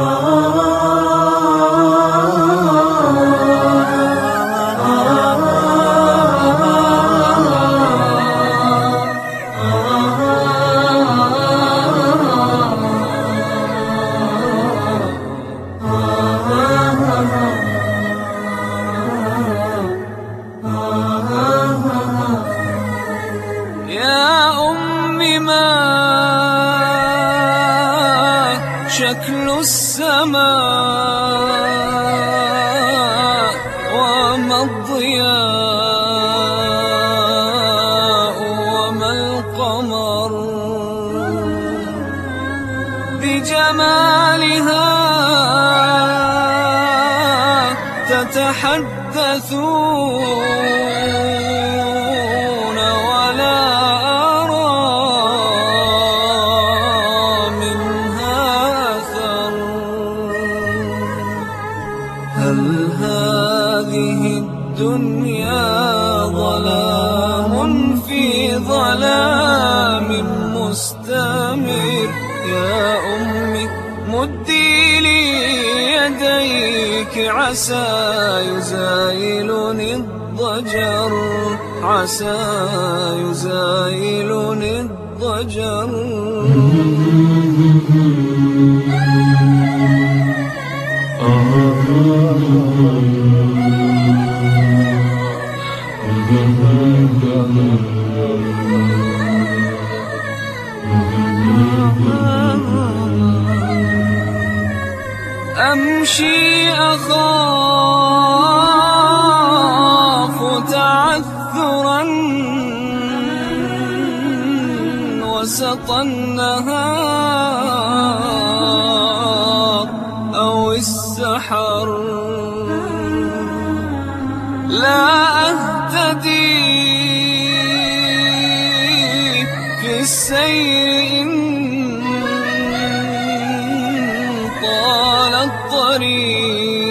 Oh. شكل السماء وما الضياء وما القمر بجمالها تتحدثون. هذه الدنيا ظلام في ظلام مستمر. يا أمي مدي لي يديك. عسى يزايلني الضجر عسى يزايلني الضجر. أمشي أخاف تعثرا وسط النهار. الطريق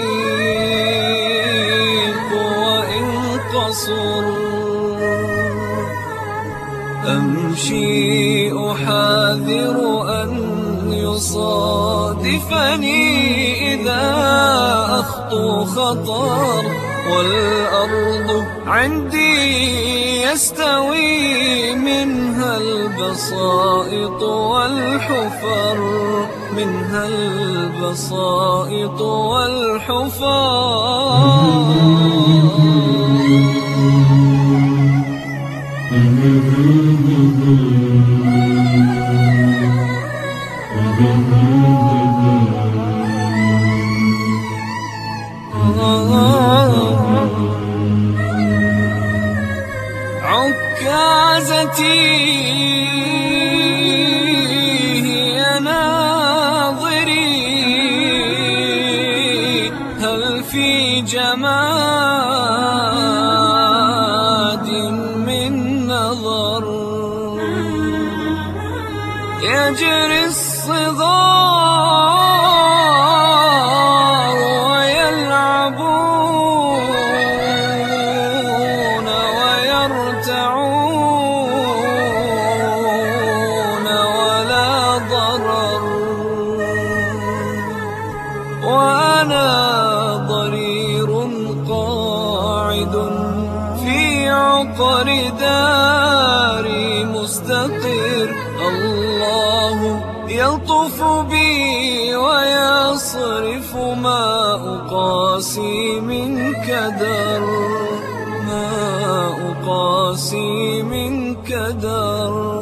وإن قصر أمشي أحاذر أن يصادفني إذا أخطو خطر. والأرض عندي يستوي منها البسائط والحفر. منها البسائط والحفر يجري الصغار ويلعبون ويرتعون ولا ضرر. وأنا ضرير قاعد في عقر داري مستقر الله يلطف بي ويصرف ما أقاسي من كدر ما أقاسي من كدر